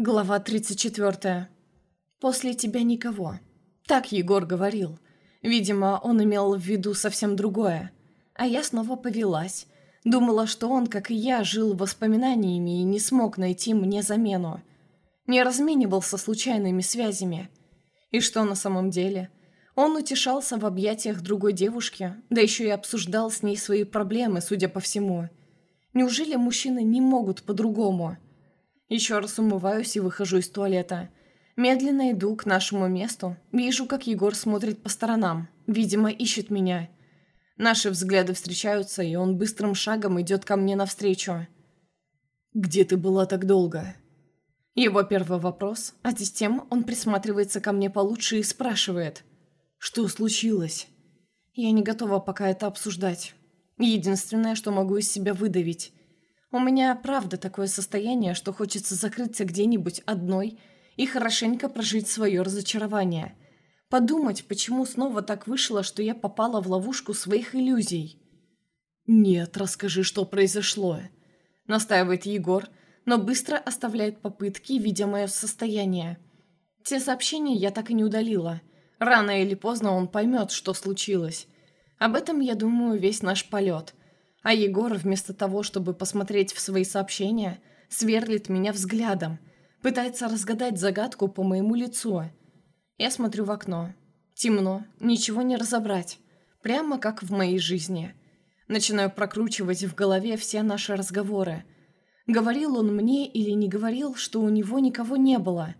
Глава 34. «После тебя никого». Так Егор говорил. Видимо, он имел в виду совсем другое. А я снова повелась. Думала, что он, как и я, жил воспоминаниями и не смог найти мне замену. Не разменивался случайными связями. И что на самом деле? Он утешался в объятиях другой девушки, да еще и обсуждал с ней свои проблемы, судя по всему. Неужели мужчины не могут по-другому?» Еще раз умываюсь и выхожу из туалета. Медленно иду к нашему месту. Вижу, как Егор смотрит по сторонам. Видимо, ищет меня. Наши взгляды встречаются, и он быстрым шагом идет ко мне навстречу. «Где ты была так долго?» Его первый вопрос, а затем он присматривается ко мне получше и спрашивает. «Что случилось?» Я не готова пока это обсуждать. Единственное, что могу из себя выдавить. У меня правда такое состояние, что хочется закрыться где-нибудь одной и хорошенько прожить свое разочарование. Подумать, почему снова так вышло, что я попала в ловушку своих иллюзий. «Нет, расскажи, что произошло», — настаивает Егор, но быстро оставляет попытки, видя мое состояние. Те сообщения я так и не удалила. Рано или поздно он поймет, что случилось. Об этом, я думаю, весь наш полет. А Егор, вместо того, чтобы посмотреть в свои сообщения, сверлит меня взглядом, пытается разгадать загадку по моему лицу. Я смотрю в окно. Темно, ничего не разобрать. Прямо как в моей жизни. Начинаю прокручивать в голове все наши разговоры. Говорил он мне или не говорил, что у него никого не было?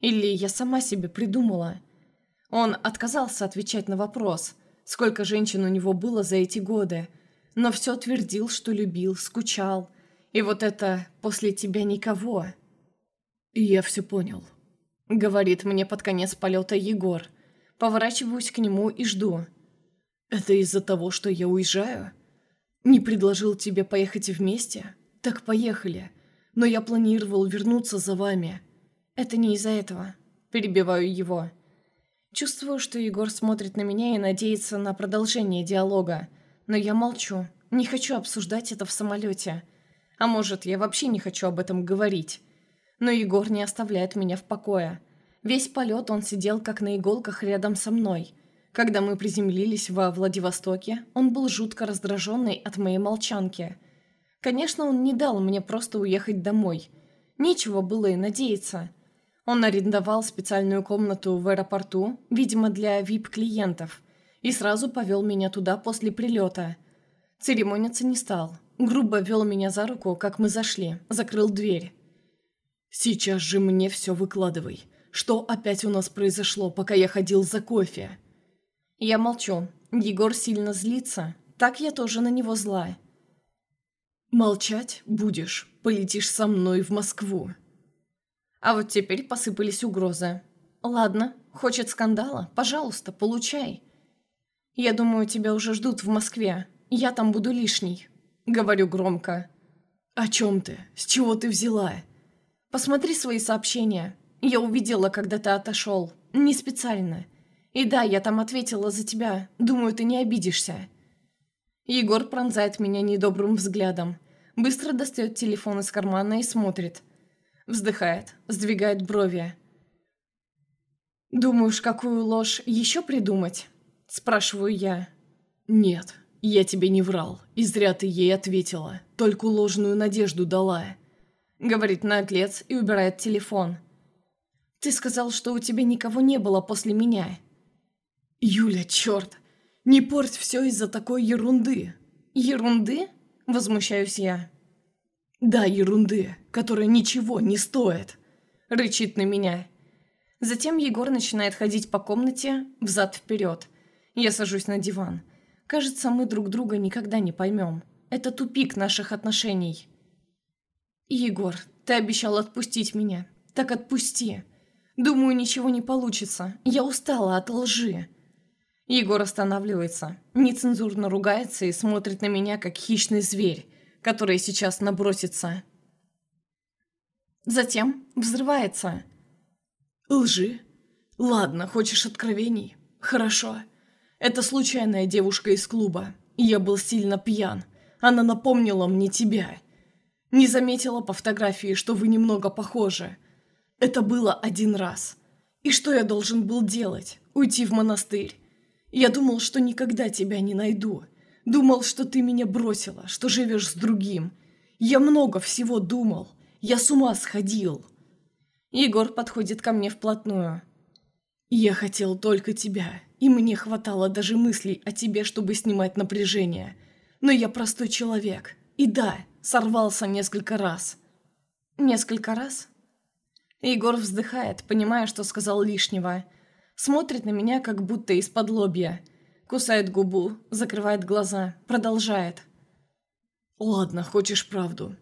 Или я сама себе придумала? Он отказался отвечать на вопрос, сколько женщин у него было за эти годы, но все твердил, что любил, скучал. И вот это «после тебя никого». «Я все понял», — говорит мне под конец полета Егор. Поворачиваюсь к нему и жду. «Это из-за того, что я уезжаю? Не предложил тебе поехать вместе? Так поехали. Но я планировал вернуться за вами». «Это не из-за этого», — перебиваю его. Чувствую, что Егор смотрит на меня и надеется на продолжение диалога. Но я молчу. Не хочу обсуждать это в самолете. А может, я вообще не хочу об этом говорить. Но Егор не оставляет меня в покое. Весь полет он сидел как на иголках рядом со мной. Когда мы приземлились во Владивостоке, он был жутко раздраженный от моей молчанки. Конечно, он не дал мне просто уехать домой. Нечего было и надеяться. Он арендовал специальную комнату в аэропорту, видимо, для VIP-клиентов – и сразу повел меня туда после прилета. Церемониться не стал. Грубо вел меня за руку, как мы зашли, закрыл дверь. «Сейчас же мне все выкладывай. Что опять у нас произошло, пока я ходил за кофе?» Я молчу. Егор сильно злится. Так я тоже на него зла. «Молчать будешь. Полетишь со мной в Москву». А вот теперь посыпались угрозы. «Ладно, хочет скандала? Пожалуйста, получай». «Я думаю, тебя уже ждут в Москве. Я там буду лишний», — говорю громко. «О чем ты? С чего ты взяла?» «Посмотри свои сообщения. Я увидела, когда ты отошел. Не специально. И да, я там ответила за тебя. Думаю, ты не обидишься». Егор пронзает меня недобрым взглядом. Быстро достает телефон из кармана и смотрит. Вздыхает, сдвигает брови. «Думаешь, какую ложь еще придумать?» Спрашиваю я. «Нет, я тебе не врал. И зря ты ей ответила. Только ложную надежду дала». Говорит наглец и убирает телефон. «Ты сказал, что у тебя никого не было после меня». «Юля, черт! Не порть все из-за такой ерунды!» «Ерунды?» – возмущаюсь я. «Да, ерунды, которая ничего не стоит!» – рычит на меня. Затем Егор начинает ходить по комнате взад-вперед – я сажусь на диван. Кажется, мы друг друга никогда не поймем. Это тупик наших отношений. Егор, ты обещал отпустить меня. Так отпусти. Думаю, ничего не получится. Я устала от лжи. Егор останавливается, нецензурно ругается и смотрит на меня, как хищный зверь, который сейчас набросится. Затем взрывается. «Лжи? Ладно, хочешь откровений? Хорошо. Это случайная девушка из клуба. Я был сильно пьян. Она напомнила мне тебя. Не заметила по фотографии, что вы немного похожи. Это было один раз. И что я должен был делать? Уйти в монастырь? Я думал, что никогда тебя не найду. Думал, что ты меня бросила, что живешь с другим. Я много всего думал. Я с ума сходил. Егор подходит ко мне вплотную. Я хотел только тебя, и мне хватало даже мыслей о тебе, чтобы снимать напряжение. Но я простой человек. И да, сорвался несколько раз. Несколько раз? Егор вздыхает, понимая, что сказал лишнего. Смотрит на меня, как будто из-под лобья. Кусает губу, закрывает глаза, продолжает. «Ладно, хочешь правду.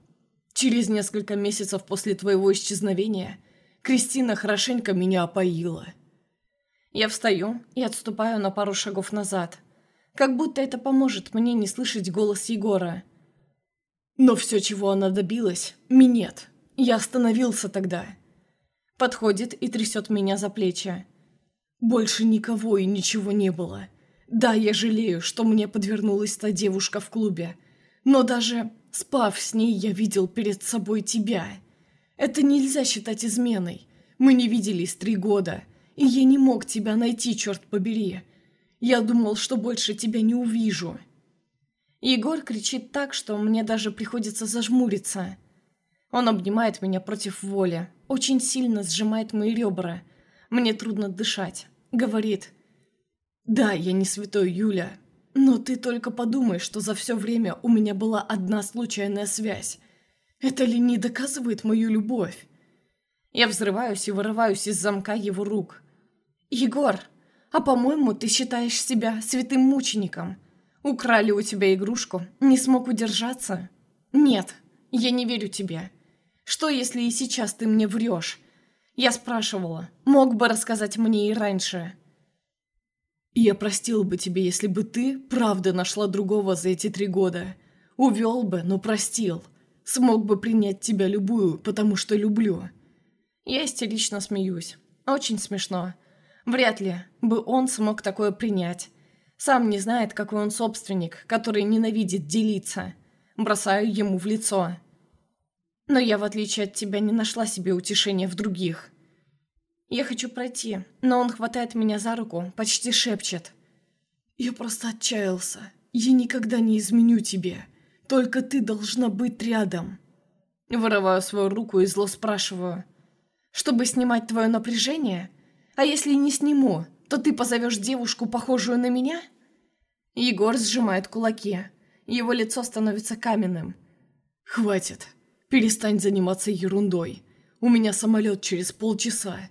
Через несколько месяцев после твоего исчезновения Кристина хорошенько меня опоила». Я встаю и отступаю на пару шагов назад. Как будто это поможет мне не слышать голос Егора. Но все, чего она добилась, минет. Я остановился тогда. Подходит и трясет меня за плечи. Больше никого и ничего не было. Да, я жалею, что мне подвернулась та девушка в клубе. Но даже спав с ней, я видел перед собой тебя. Это нельзя считать изменой. Мы не виделись три года, и я не мог тебя найти, черт побери. Я думал, что больше тебя не увижу. Егор кричит так, что мне даже приходится зажмуриться. Он обнимает меня против воли, очень сильно сжимает мои ребра. Мне трудно дышать. Говорит, «Да, я не святой Юля, но ты только подумай, что за все время у меня была одна случайная связь. Это ли не доказывает мою любовь?» Я взрываюсь и вырываюсь из замка его рук. «Егор, а по-моему, ты считаешь себя святым мучеником. Украли у тебя игрушку, не смог удержаться? Нет, я не верю тебе. Что, если и сейчас ты мне врешь? Я спрашивала, мог бы рассказать мне и раньше. Я простил бы тебе, если бы ты правда нашла другого за эти три года. Увел бы, но простил. Смог бы принять тебя любую, потому что люблю. Я истерично смеюсь. Очень смешно. Вряд ли бы он смог такое принять. Сам не знает, какой он собственник, который ненавидит делиться. Бросаю ему в лицо. Но я, в отличие от тебя, не нашла себе утешения в других. Я хочу пройти, но он хватает меня за руку, почти шепчет. Я просто отчаялся. Я никогда не изменю тебе. Только ты должна быть рядом. Вырываю свою руку и зло спрашиваю. Чтобы снимать твое напряжение? А если не сниму, то ты позовешь девушку, похожую на меня? Егор сжимает кулаки. Его лицо становится каменным. Хватит. Перестань заниматься ерундой. У меня самолет через полчаса.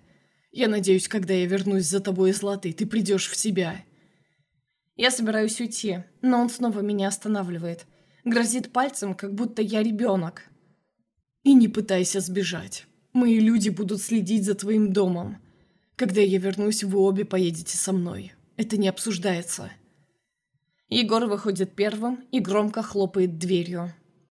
Я надеюсь, когда я вернусь за тобой из Латы, ты придешь в себя. Я собираюсь уйти, но он снова меня останавливает. Грозит пальцем, как будто я ребенок. И не пытайся сбежать. Мои люди будут следить за твоим домом. Когда я вернусь, вы обе поедете со мной. Это не обсуждается. Егор выходит первым и громко хлопает дверью.